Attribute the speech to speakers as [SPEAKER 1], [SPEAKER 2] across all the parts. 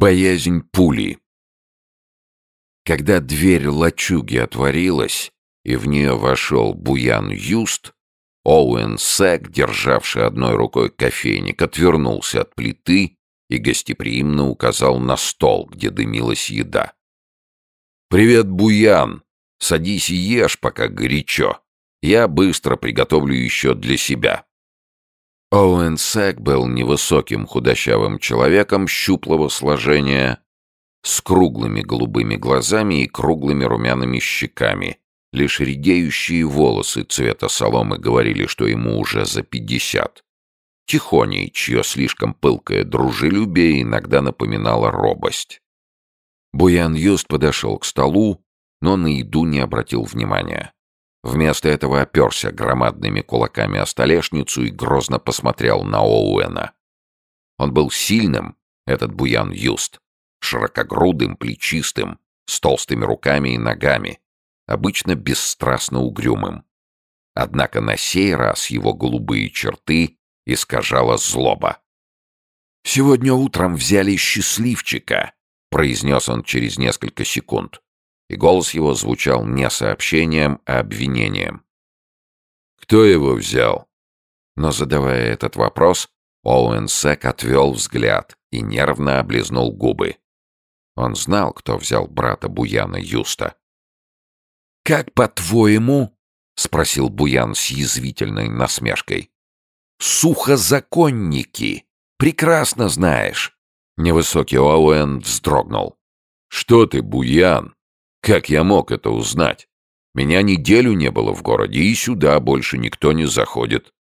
[SPEAKER 1] Боязнь пули. Когда дверь лачуги отворилась, и в нее вошел Буян Юст, Оуэн Сэк, державший одной рукой кофейник, отвернулся от плиты и гостеприимно указал на стол, где дымилась еда. «Привет, Буян! Садись и ешь, пока горячо. Я быстро приготовлю еще для себя». Оуэн Сэк был невысоким худощавым человеком щуплого сложения, с круглыми голубыми глазами и круглыми румяными щеками. Лишь редеющие волосы цвета соломы говорили, что ему уже за пятьдесят. Тихоней, чье слишком пылкое дружелюбие иногда напоминало робость. Буян Юст подошел к столу, но на еду не обратил внимания. Вместо этого оперся громадными кулаками о столешницу и грозно посмотрел на Оуэна. Он был сильным, этот Буян Юст, широкогрудым, плечистым, с толстыми руками и ногами, обычно бесстрастно угрюмым. Однако на сей раз его голубые черты искажала злоба. «Сегодня утром взяли счастливчика», — произнес он через несколько секунд и голос его звучал не сообщением, а обвинением. «Кто его взял?» Но, задавая этот вопрос, Оуэн Сек отвел взгляд и нервно облизнул губы. Он знал, кто взял брата Буяна Юста. «Как по-твоему?» — спросил Буян с язвительной насмешкой. «Сухозаконники! Прекрасно знаешь!» Невысокий Оуэн вздрогнул. «Что ты, Буян? Как я мог это узнать? Меня неделю не было в городе, и сюда больше никто не заходит.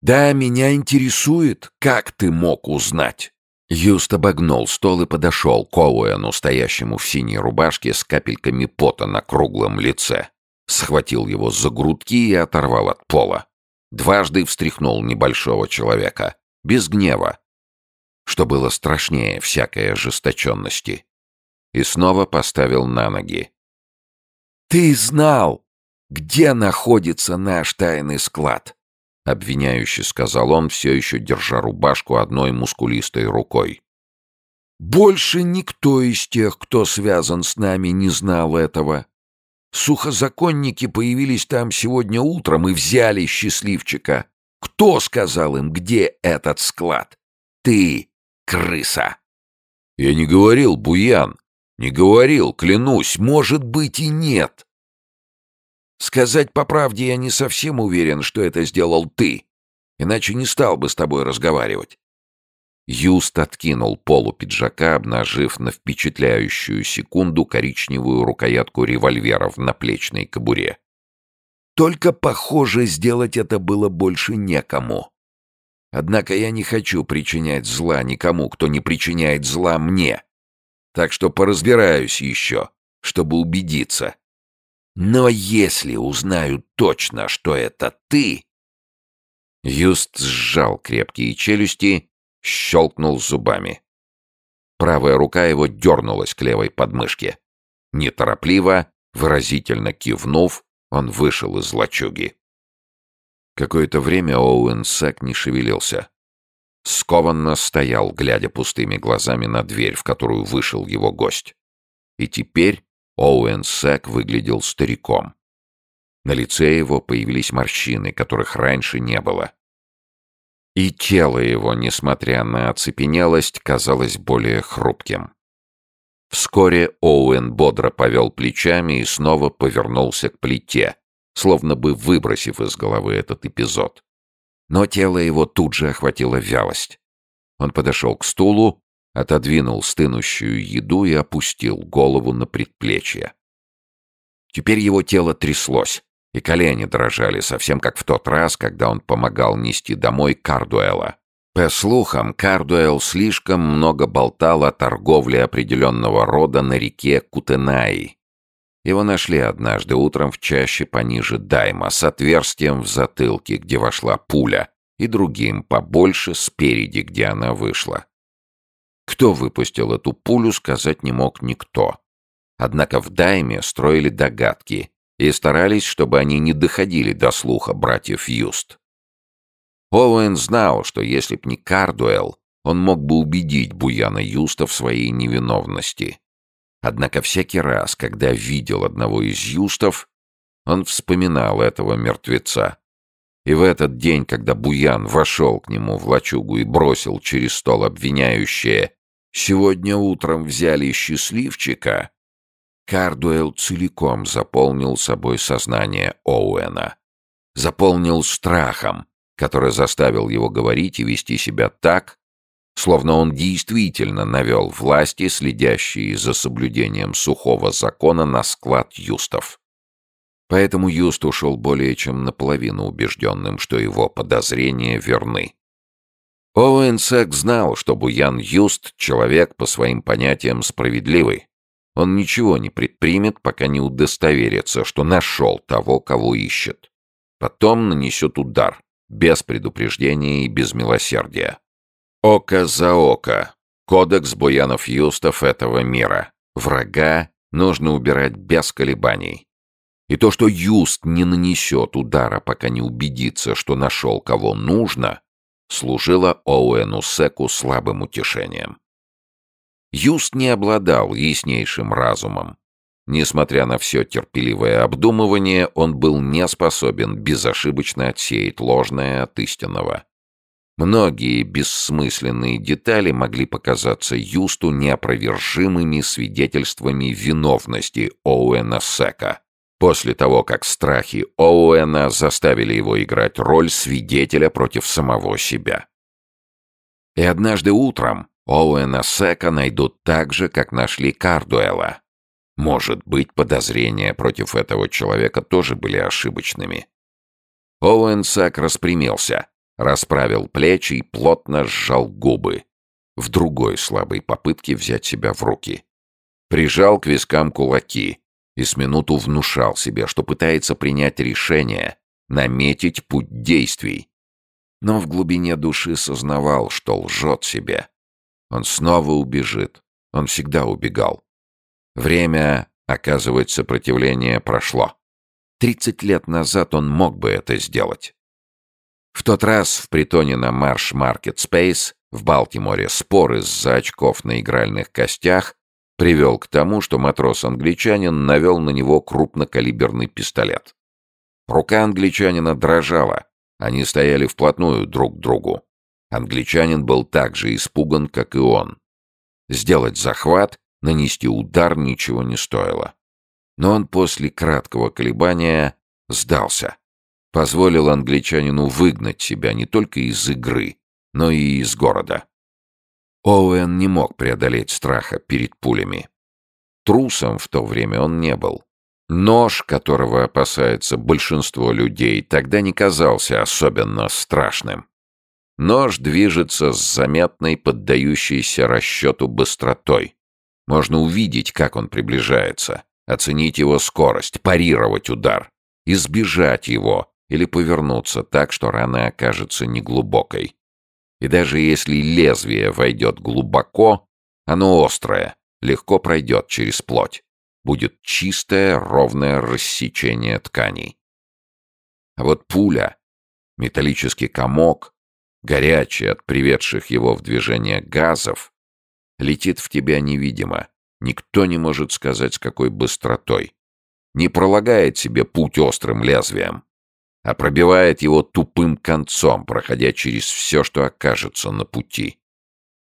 [SPEAKER 1] Да, меня интересует, как ты мог узнать? Юст обогнул стол и подошел к Оуэну, стоящему в синей рубашке с капельками пота на круглом лице. Схватил его за грудки и оторвал от пола. Дважды встряхнул небольшого человека. Без гнева. Что было страшнее всякой ожесточенности и снова поставил на ноги. «Ты знал, где находится наш тайный склад!» — обвиняюще сказал он, все еще держа рубашку одной мускулистой рукой. «Больше никто из тех, кто связан с нами, не знал этого. Сухозаконники появились там сегодня утром и взяли счастливчика. Кто сказал им, где этот склад? Ты, крыса!» «Я не говорил, Буян!» Не говорил, клянусь, может быть и нет. Сказать по правде, я не совсем уверен, что это сделал ты, иначе не стал бы с тобой разговаривать. Юст откинул полу пиджака, обнажив на впечатляющую секунду коричневую рукоятку револьвера в наплечной кобуре. Только, похоже, сделать это было больше некому. Однако я не хочу причинять зла никому, кто не причиняет зла мне так что поразбираюсь еще, чтобы убедиться. Но если узнаю точно, что это ты...» Юст сжал крепкие челюсти, щелкнул зубами. Правая рука его дернулась к левой подмышке. Неторопливо, выразительно кивнув, он вышел из лачуги. Какое-то время Оуэн Сэк не шевелился. Скованно стоял, глядя пустыми глазами на дверь, в которую вышел его гость. И теперь Оуэн Сэк выглядел стариком. На лице его появились морщины, которых раньше не было. И тело его, несмотря на оцепенелость, казалось более хрупким. Вскоре Оуэн бодро повел плечами и снова повернулся к плите, словно бы выбросив из головы этот эпизод. Но тело его тут же охватила вялость. Он подошел к стулу, отодвинул стынущую еду и опустил голову на предплечье. Теперь его тело тряслось, и колени дрожали, совсем как в тот раз, когда он помогал нести домой Кардуэла. По слухам, Кардуэлл слишком много болтал о торговле определенного рода на реке Кутенаи, его нашли однажды утром в чаще пониже Дайма с отверстием в затылке, где вошла пуля, и другим побольше спереди, где она вышла. Кто выпустил эту пулю, сказать не мог никто. Однако в Дайме строили догадки и старались, чтобы они не доходили до слуха братьев Юст. Оуэн знал, что если б не Кардуэлл, он мог бы убедить Буяна Юста в своей невиновности. Однако всякий раз, когда видел одного из Юстов, он вспоминал этого мертвеца. И в этот день, когда Буян вошел к нему в лачугу и бросил через стол обвиняющее «Сегодня утром взяли счастливчика», Кардуэлл целиком заполнил собой сознание Оуэна. Заполнил страхом, который заставил его говорить и вести себя так, словно он действительно навел власти, следящие за соблюдением сухого закона на склад юстов. Поэтому Юст ушел более чем наполовину убежденным, что его подозрения верны. Оуэн Сэк знал, что Буян Юст — человек по своим понятиям справедливый. Он ничего не предпримет, пока не удостоверится, что нашел того, кого ищет. Потом нанесет удар, без предупреждения и без милосердия. Око за око. Кодекс Буянов Юстов этого мира. Врага нужно убирать без колебаний. И то, что Юст не нанесет удара, пока не убедится, что нашел кого нужно, служило Оуэну Секу слабым утешением. Юст не обладал яснейшим разумом. Несмотря на все терпеливое обдумывание, он был не способен безошибочно отсеять ложное от истинного. Многие бессмысленные детали могли показаться Юсту неопровержимыми свидетельствами виновности Оуэна Сека, после того, как страхи Оуэна заставили его играть роль свидетеля против самого себя. И однажды утром Оуэна Сека найдут так же, как нашли Кардуэла. Может быть, подозрения против этого человека тоже были ошибочными. Оуэн Сек распрямился, расправил плечи и плотно сжал губы. В другой слабой попытке взять себя в руки. Прижал к вискам кулаки и с минуту внушал себе, что пытается принять решение, наметить путь действий. Но в глубине души сознавал, что лжет себе он снова убежит. Он всегда убегал. Время оказывать сопротивление прошло. Тридцать лет назад он мог бы это сделать. В тот раз в притоне на Марш Маркет Спейс в Балтиморе спор из-за очков на игральных костях привел к тому, что матрос-англичанин навел на него крупнокалиберный пистолет. Рука англичанина дрожала, они стояли вплотную друг к другу. Англичанин был так же испуган, как и он. Сделать захват, нанести удар ничего не стоило. Но он после краткого колебания сдался. Позволил англичанину выгнать себя не только из игры, но и из города. Оуэн не мог преодолеть страха перед пулями. Трусом в то время он не был. Нож, которого опасается большинство людей, тогда не казался особенно страшным. Нож движется с заметной, поддающейся расчету быстротой. Можно увидеть, как он приближается, оценить его скорость, парировать удар, избежать его или повернуться так, что рана окажется неглубокой. И даже если лезвие войдет глубоко, оно острое, легко пройдет через плоть. Будет чистое, ровное рассечение тканей. А вот пуля, металлический комок, горячий от приведших его в движение газов, летит в тебя невидимо. Никто не может сказать, с какой быстротой. Не пролагает себе путь острым лезвием, а пробивает его тупым концом, проходя через все, что окажется на пути.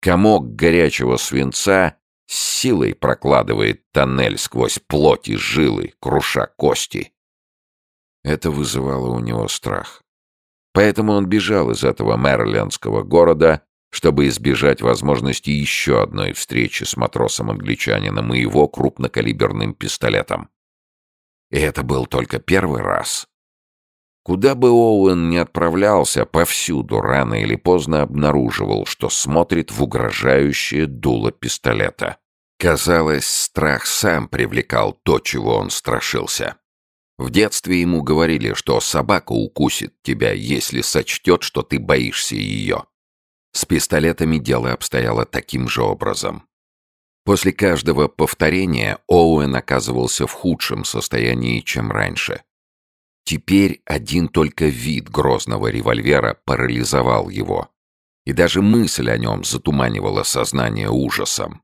[SPEAKER 1] Комок горячего свинца с силой прокладывает тоннель сквозь плоть и жилы, круша кости. Это вызывало у него страх. Поэтому он бежал из этого мэрилендского города, чтобы избежать возможности еще одной встречи с матросом-англичанином и его крупнокалиберным пистолетом. И это был только первый раз. Куда бы Оуэн ни отправлялся, повсюду рано или поздно обнаруживал, что смотрит в угрожающее дуло пистолета. Казалось, страх сам привлекал то, чего он страшился. В детстве ему говорили, что собака укусит тебя, если сочтет, что ты боишься ее. С пистолетами дело обстояло таким же образом. После каждого повторения Оуэн оказывался в худшем состоянии, чем раньше. Теперь один только вид грозного револьвера парализовал его. и даже мысль о нем затуманивала сознание ужасом.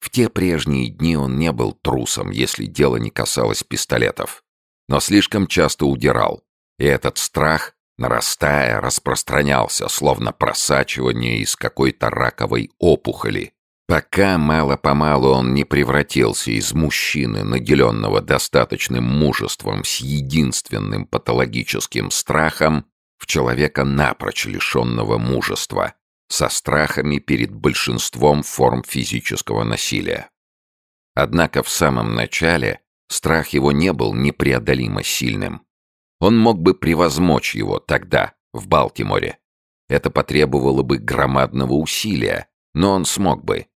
[SPEAKER 1] В те прежние дни он не был трусом, если дело не касалось пистолетов, но слишком часто удирал, и этот страх, нарастая, распространялся, словно просачивание из какой-то раковой опухоли, пока мало-помалу он не превратился из мужчины, наделенного достаточным мужеством с единственным патологическим страхом, в человека напрочь лишенного мужества, со страхами перед большинством форм физического насилия. Однако в самом начале страх его не был непреодолимо сильным. Он мог бы превозмочь его тогда, в Балтиморе. Это потребовало бы громадного усилия, но он смог бы.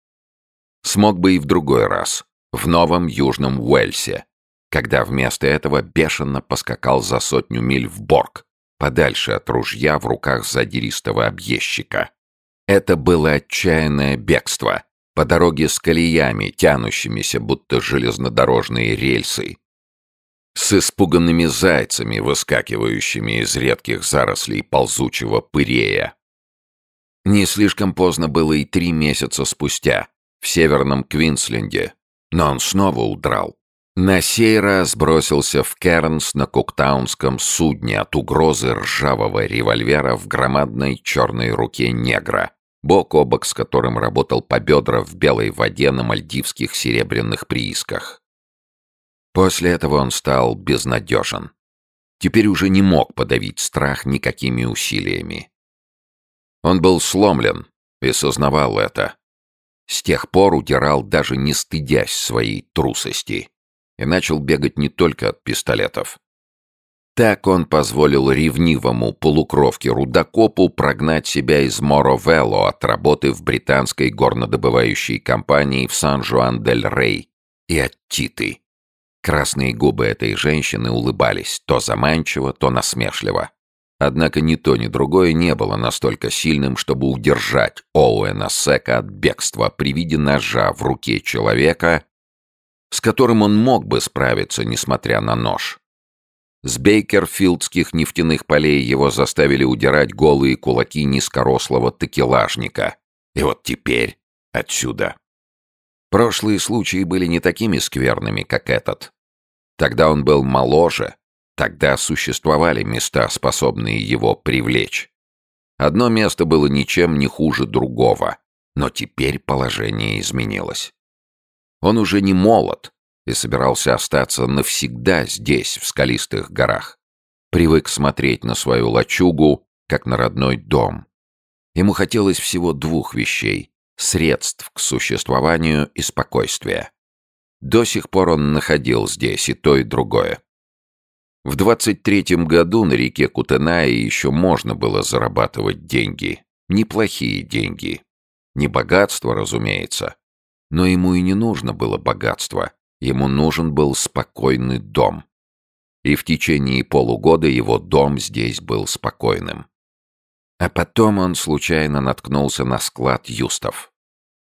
[SPEAKER 1] Смог бы и в другой раз, в Новом Южном Уэльсе, когда вместо этого бешено поскакал за сотню миль в Борг, подальше от ружья в руках задиристого объездчика. Это было отчаянное бегство по дороге с колеями, тянущимися, будто железнодорожные рельсы, с испуганными зайцами, выскакивающими из редких зарослей ползучего пырея. Не слишком поздно было и три месяца спустя, в северном Квинсленде, но он снова удрал. На сей раз бросился в Кернс на куктаунском судне от угрозы ржавого револьвера в громадной черной руке негра, бок о бок с которым работал по бедра в белой воде на мальдивских серебряных приисках. После этого он стал безнадежен. Теперь уже не мог подавить страх никакими усилиями. Он был сломлен и сознавал это. С тех пор удирал, даже не стыдясь своей трусости и начал бегать не только от пистолетов. Так он позволил ревнивому полукровке-рудокопу прогнать себя из Моровелло от работы в британской горнодобывающей компании в Сан-Жуан-дель-Рей и от Титы. Красные губы этой женщины улыбались то заманчиво, то насмешливо. Однако ни то, ни другое не было настолько сильным, чтобы удержать Оуэна Сека от бегства при виде ножа в руке человека, с которым он мог бы справиться, несмотря на нож. С бейкерфилдских нефтяных полей его заставили удирать голые кулаки низкорослого текелажника. И вот теперь отсюда. Прошлые случаи были не такими скверными, как этот. Тогда он был моложе, тогда существовали места, способные его привлечь. Одно место было ничем не хуже другого, но теперь положение изменилось. Он уже не молод и собирался остаться навсегда здесь, в скалистых горах. Привык смотреть на свою лачугу, как на родной дом. Ему хотелось всего двух вещей — средств к существованию и спокойствия. До сих пор он находил здесь и то, и другое. В 23-м году на реке Кутенае еще можно было зарабатывать деньги. Неплохие деньги. Не богатство, разумеется, но ему и не нужно было богатство, ему нужен был спокойный дом. И в течение полугода его дом здесь был спокойным. А потом он случайно наткнулся на склад юстов.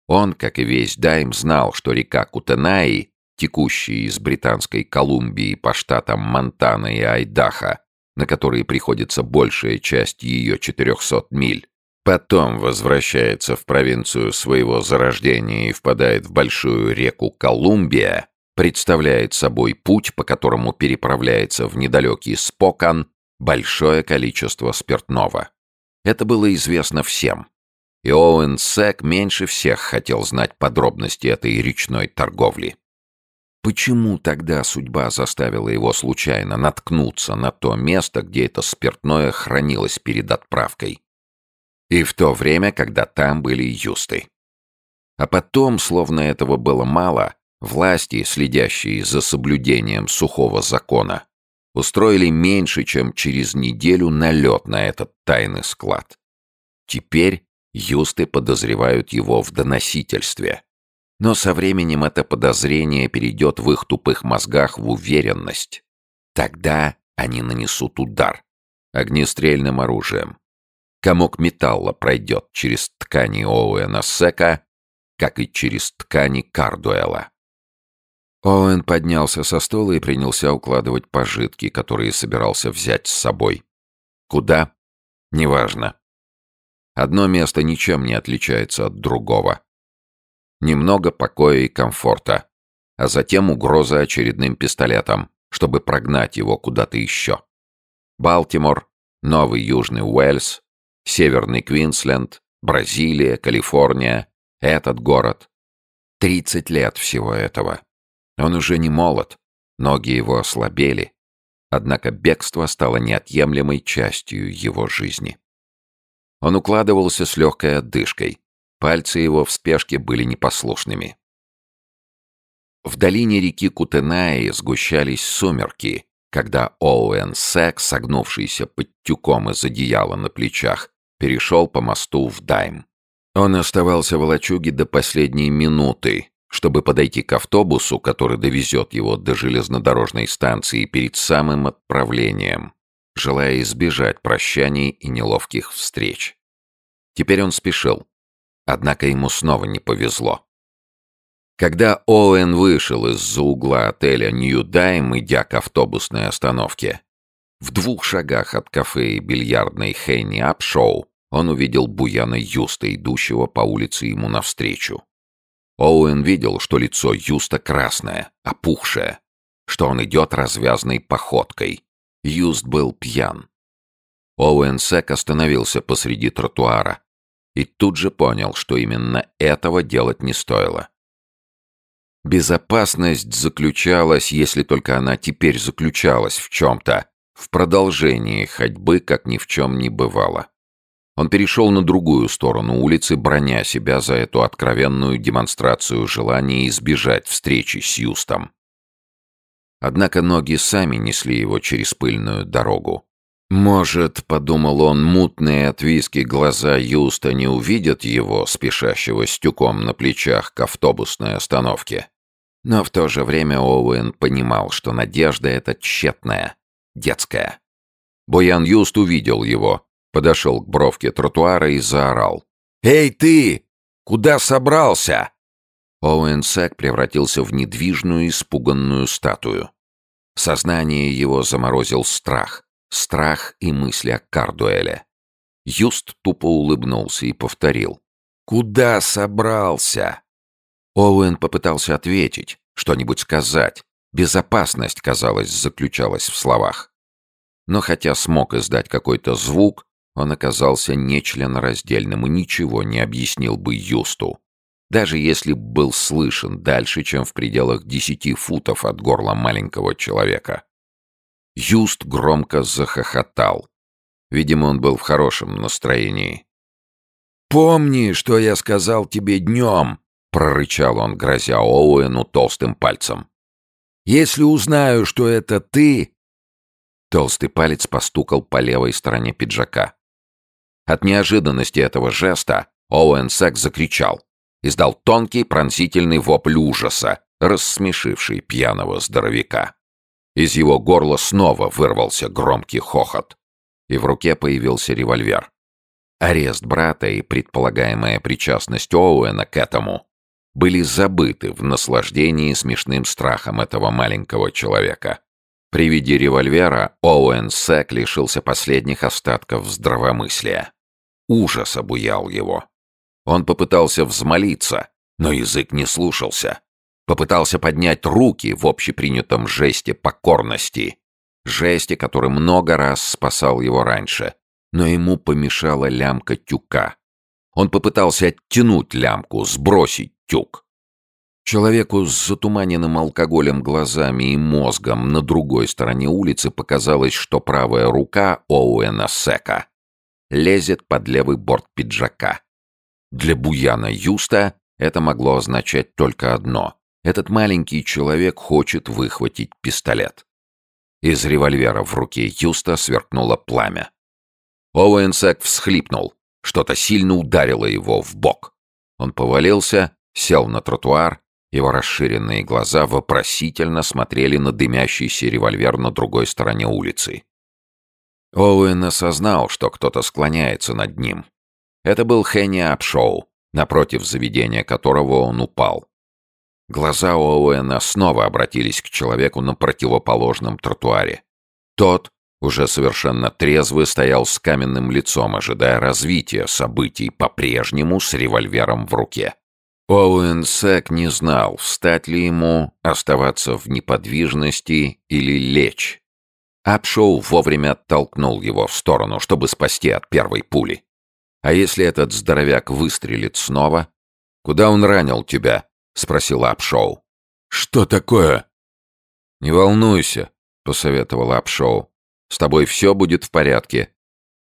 [SPEAKER 1] Он, как и весь Дайм, знал, что река Кутенаи, текущая из Британской Колумбии по штатам Монтана и Айдаха, на которые приходится большая часть ее 400 миль, Потом возвращается в провинцию своего зарождения и впадает в большую реку Колумбия, представляет собой путь, по которому переправляется в недалекий Спокан большое количество спиртного. Это было известно всем. И Оуэн Сек меньше всех хотел знать подробности этой речной торговли. Почему тогда судьба заставила его случайно наткнуться на то место, где это спиртное хранилось перед отправкой? И в то время, когда там были юсты. А потом, словно этого было мало, власти, следящие за соблюдением сухого закона, устроили меньше, чем через неделю налет на этот тайный склад. Теперь юсты подозревают его в доносительстве. Но со временем это подозрение перейдет в их тупых мозгах в уверенность. Тогда они нанесут удар огнестрельным оружием, комок металла пройдет через ткани Оуэна Сека, как и через ткани Кардуэла. Оуэн поднялся со стола и принялся укладывать пожитки, которые собирался взять с собой. Куда? Неважно. Одно место ничем не отличается от другого. Немного покоя и комфорта, а затем угроза очередным пистолетом, чтобы прогнать его куда-то еще. Балтимор, Новый Южный Уэльс, Северный Квинсленд, Бразилия, Калифорния, этот город. Тридцать лет всего этого. Он уже не молод, ноги его ослабели. Однако бегство стало неотъемлемой частью его жизни. Он укладывался с легкой отдышкой. Пальцы его в спешке были непослушными. В долине реки Кутенаи сгущались сумерки, когда Оуэн Сэк, согнувшийся под тюком из одеяла на плечах, перешел по мосту в Дайм. Он оставался в лачуге до последней минуты, чтобы подойти к автобусу, который довезет его до железнодорожной станции перед самым отправлением, желая избежать прощаний и неловких встреч. Теперь он спешил, однако ему снова не повезло. Когда Оуэн вышел из-за угла отеля Нью-Дайм, идя к автобусной остановке, в двух шагах от кафе и бильярдной Хейни Апшоу он увидел Буяна Юста, идущего по улице ему навстречу. Оуэн видел, что лицо Юста красное, опухшее, что он идет развязной походкой. Юст был пьян. Оуэн Сек остановился посреди тротуара и тут же понял, что именно этого делать не стоило. Безопасность заключалась, если только она теперь заключалась в чем-то, в продолжении ходьбы, как ни в чем не бывало. Он перешел на другую сторону улицы, броня себя за эту откровенную демонстрацию желания избежать встречи с Юстом. Однако ноги сами несли его через пыльную дорогу. Может, подумал он, мутные от виски глаза Юста не увидят его, спешащего с на плечах к автобусной остановке. Но в то же время Оуэн понимал, что надежда эта тщетная, детская. Боян Юст увидел его, подошел к бровке тротуара и заорал. «Эй ты! Куда собрался?» Оуэн Сэк превратился в недвижную, испуганную статую. Сознание его заморозил страх. Страх и мысли о Кардуэле. Юст тупо улыбнулся и повторил. «Куда собрался?» Оуэн попытался ответить, что-нибудь сказать. Безопасность, казалось, заключалась в словах. Но хотя смог издать какой-то звук, он оказался нечленораздельным и ничего не объяснил бы Юсту. Даже если б был слышен дальше, чем в пределах десяти футов от горла маленького человека. Юст громко захохотал. Видимо, он был в хорошем настроении. «Помни, что я сказал тебе днем!» — прорычал он, грозя Оуэну толстым пальцем. «Если узнаю, что это ты...» Толстый палец постукал по левой стороне пиджака. От неожиданности этого жеста Оуэн Сэк закричал. Издал тонкий пронзительный вопль ужаса, рассмешивший пьяного здоровяка. Из его горла снова вырвался громкий хохот. И в руке появился револьвер. Арест брата и предполагаемая причастность Оуэна к этому были забыты в наслаждении смешным страхом этого маленького человека. При виде револьвера Оуэн Сэк лишился последних остатков здравомыслия. Ужас обуял его. Он попытался взмолиться, но язык не слушался. Попытался поднять руки в общепринятом жесте покорности. Жесте, который много раз спасал его раньше. Но ему помешала лямка тюка. Он попытался оттянуть лямку, сбросить тюк. Человеку с затуманенным алкоголем глазами и мозгом на другой стороне улицы показалось, что правая рука Оуэна Сека лезет под левый борт пиджака. Для Буяна Юста это могло означать только одно этот маленький человек хочет выхватить пистолет. Из револьвера в руке Юста сверкнуло пламя. Оуэнсек всхлипнул. Что-то сильно ударило его в бок. Он повалился, сел на тротуар, его расширенные глаза вопросительно смотрели на дымящийся револьвер на другой стороне улицы. Оуэн осознал, что кто-то склоняется над ним. Это был Хенни Апшоу, напротив заведения которого он упал. Глаза Оуэна снова обратились к человеку на противоположном тротуаре. Тот уже совершенно трезвый, стоял с каменным лицом, ожидая развития событий, по-прежнему с револьвером в руке. Оуэн Сэк не знал, встать ли ему, оставаться в неподвижности или лечь. Апшоу вовремя оттолкнул его в сторону, чтобы спасти от первой пули. «А если этот здоровяк выстрелит снова?» «Куда он ранил тебя?» — спросил Апшоу.
[SPEAKER 2] «Что такое?»
[SPEAKER 1] «Не волнуйся», — посоветовал Апшоу. «С тобой все будет в порядке.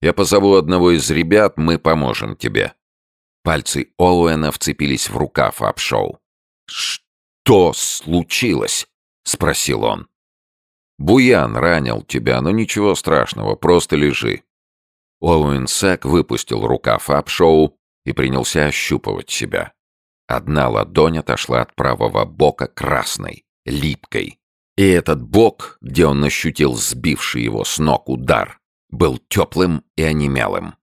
[SPEAKER 1] Я позову одного из ребят, мы поможем тебе». Пальцы Оуэна вцепились в рукав Апшоу. «Что случилось?» — спросил он. «Буян ранил тебя, но ничего страшного, просто лежи». Оуэн Сэк выпустил рукав Апшоу и принялся ощупывать себя. Одна ладонь отошла от правого бока красной, липкой. И этот бок, где он ощутил сбивший его с ног удар, был теплым и онемелым.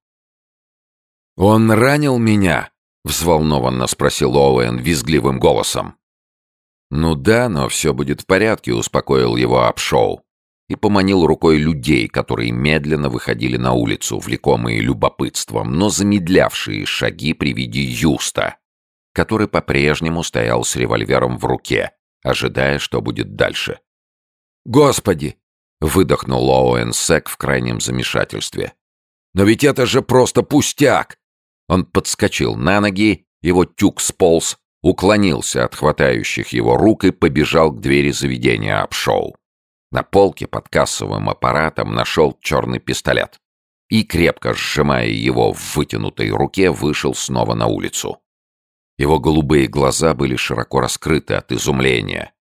[SPEAKER 1] «Он ранил меня?» — взволнованно спросил Оуэн визгливым голосом. «Ну да, но все будет в порядке», — успокоил его Апшоу и поманил рукой людей, которые медленно выходили на улицу, влекомые любопытством, но замедлявшие шаги при виде Юста, который по-прежнему стоял с револьвером в руке, ожидая, что будет дальше. «Господи!» — выдохнул Оуэн Сек в крайнем замешательстве. «Но ведь это же просто пустяк! Он подскочил на ноги, его тюк сполз, уклонился от хватающих его рук и побежал к двери заведения Апшоу. На полке под кассовым аппаратом нашел черный пистолет и, крепко сжимая его в вытянутой руке, вышел снова на улицу. Его голубые глаза были широко раскрыты от изумления.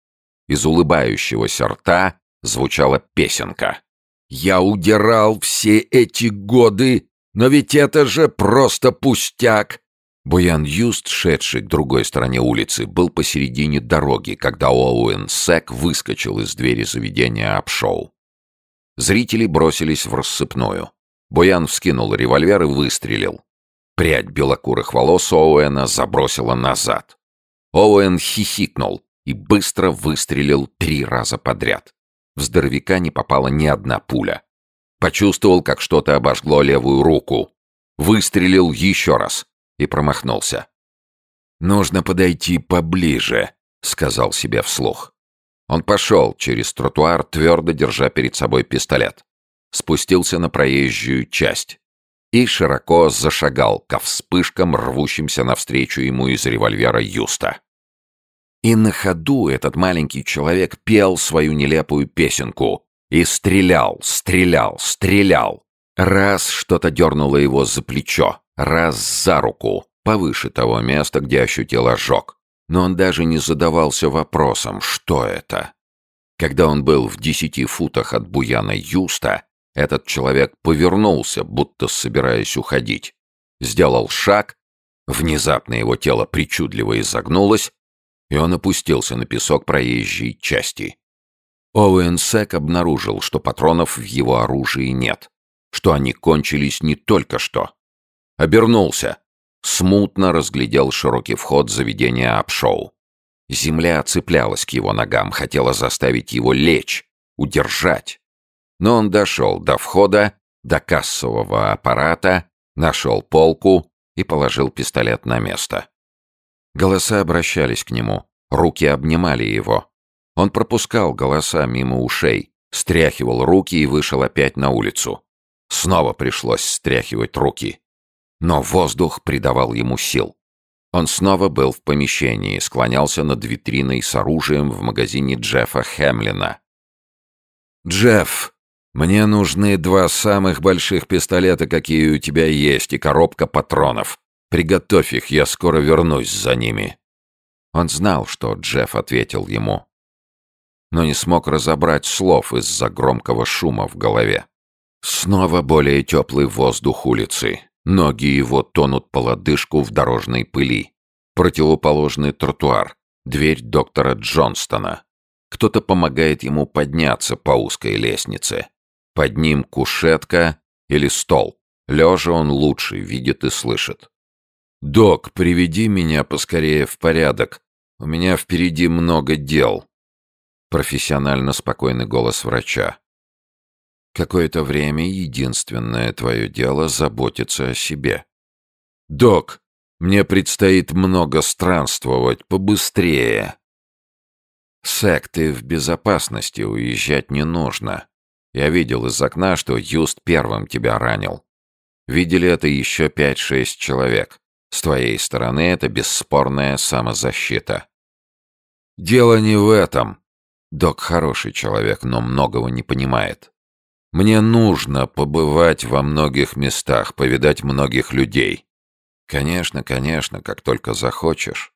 [SPEAKER 1] Из улыбающегося рта звучала песенка. «Я удирал все эти годы но ведь это же просто пустяк!» Буян Юст, шедший к другой стороне улицы, был посередине дороги, когда Оуэн Сек выскочил из двери заведения Апшоу. Зрители бросились в рассыпную. Буян вскинул револьвер и выстрелил. Прядь белокурых волос Оуэна забросила назад. Оуэн хихикнул и быстро выстрелил три раза подряд. В здоровяка не попала ни одна пуля. Почувствовал, как что-то обожгло левую руку. Выстрелил еще раз и промахнулся. «Нужно подойти поближе», — сказал себе вслух. Он пошел через тротуар, твердо держа перед собой пистолет. Спустился на проезжую часть и широко зашагал ко вспышкам, рвущимся навстречу ему из револьвера Юста. И на ходу этот маленький человек пел свою нелепую песенку и стрелял, стрелял, стрелял. Раз что-то дернуло его за плечо, раз за руку, повыше того места, где ощутил ожог. Но он даже не задавался вопросом, что это. Когда он был в десяти футах от буяна Юста, этот человек повернулся, будто собираясь уходить. Сделал шаг, внезапно его тело причудливо изогнулось, и он опустился на песок проезжей части. Оуэн Сек обнаружил, что патронов в его оружии нет, что они кончились не только что. Обернулся. Смутно разглядел широкий вход заведения Апшоу. Земля цеплялась к его ногам, хотела заставить его лечь, удержать. Но он дошел до входа, до кассового аппарата, нашел полку и положил пистолет на место. Голоса обращались к нему, руки обнимали его. Он пропускал голоса мимо ушей, стряхивал руки и вышел опять на улицу. Снова пришлось стряхивать руки. Но воздух придавал ему сил. Он снова был в помещении, склонялся над витриной с оружием в магазине Джеффа Хемлина. «Джефф, мне нужны два самых больших пистолета, какие у тебя есть, и коробка патронов. Приготовь их, я скоро вернусь за ними». Он знал, что Джефф ответил ему но не смог разобрать слов из-за громкого шума в голове. Снова более теплый воздух улицы. Ноги его тонут по лодыжку в дорожной пыли. Противоположный тротуар. Дверь доктора Джонстона. Кто-то помогает ему подняться по узкой лестнице. Под ним кушетка или стол. Лежа он лучше видит и слышит. «Док, приведи меня поскорее в порядок. У меня впереди много дел», профессионально спокойный голос врача. Какое-то время единственное твое дело — заботиться о себе. Док, мне предстоит много странствовать, побыстрее. Сэк, ты в безопасности, уезжать не нужно. Я видел из окна, что Юст первым тебя ранил. Видели это еще пять-шесть человек. С твоей стороны это бесспорная самозащита. Дело не в этом. Док хороший человек, но многого не понимает. Мне нужно побывать во многих местах, повидать многих людей. Конечно, конечно, как только захочешь.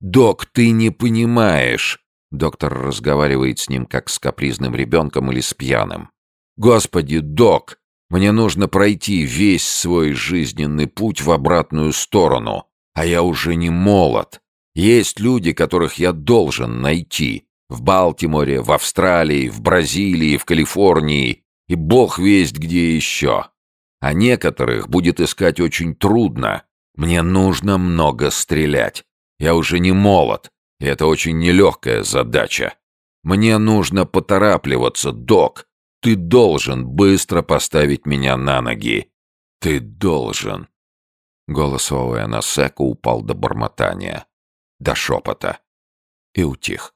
[SPEAKER 1] Док, ты не понимаешь. Доктор разговаривает с ним как с капризным ребенком или с пьяным. Господи, док, мне нужно пройти весь свой жизненный путь в обратную сторону, а я уже не молод. Есть люди, которых я должен найти. В Балтиморе, в Австралии, в Бразилии, в Калифорнии и бог весть где еще. А некоторых будет искать очень трудно, мне нужно много стрелять. Я уже не молод, и это очень нелегкая задача. Мне нужно поторапливаться, док. Ты должен быстро поставить меня на ноги. Ты должен. Голос Оуэна Сека упал до бормотания, до шепота и утих.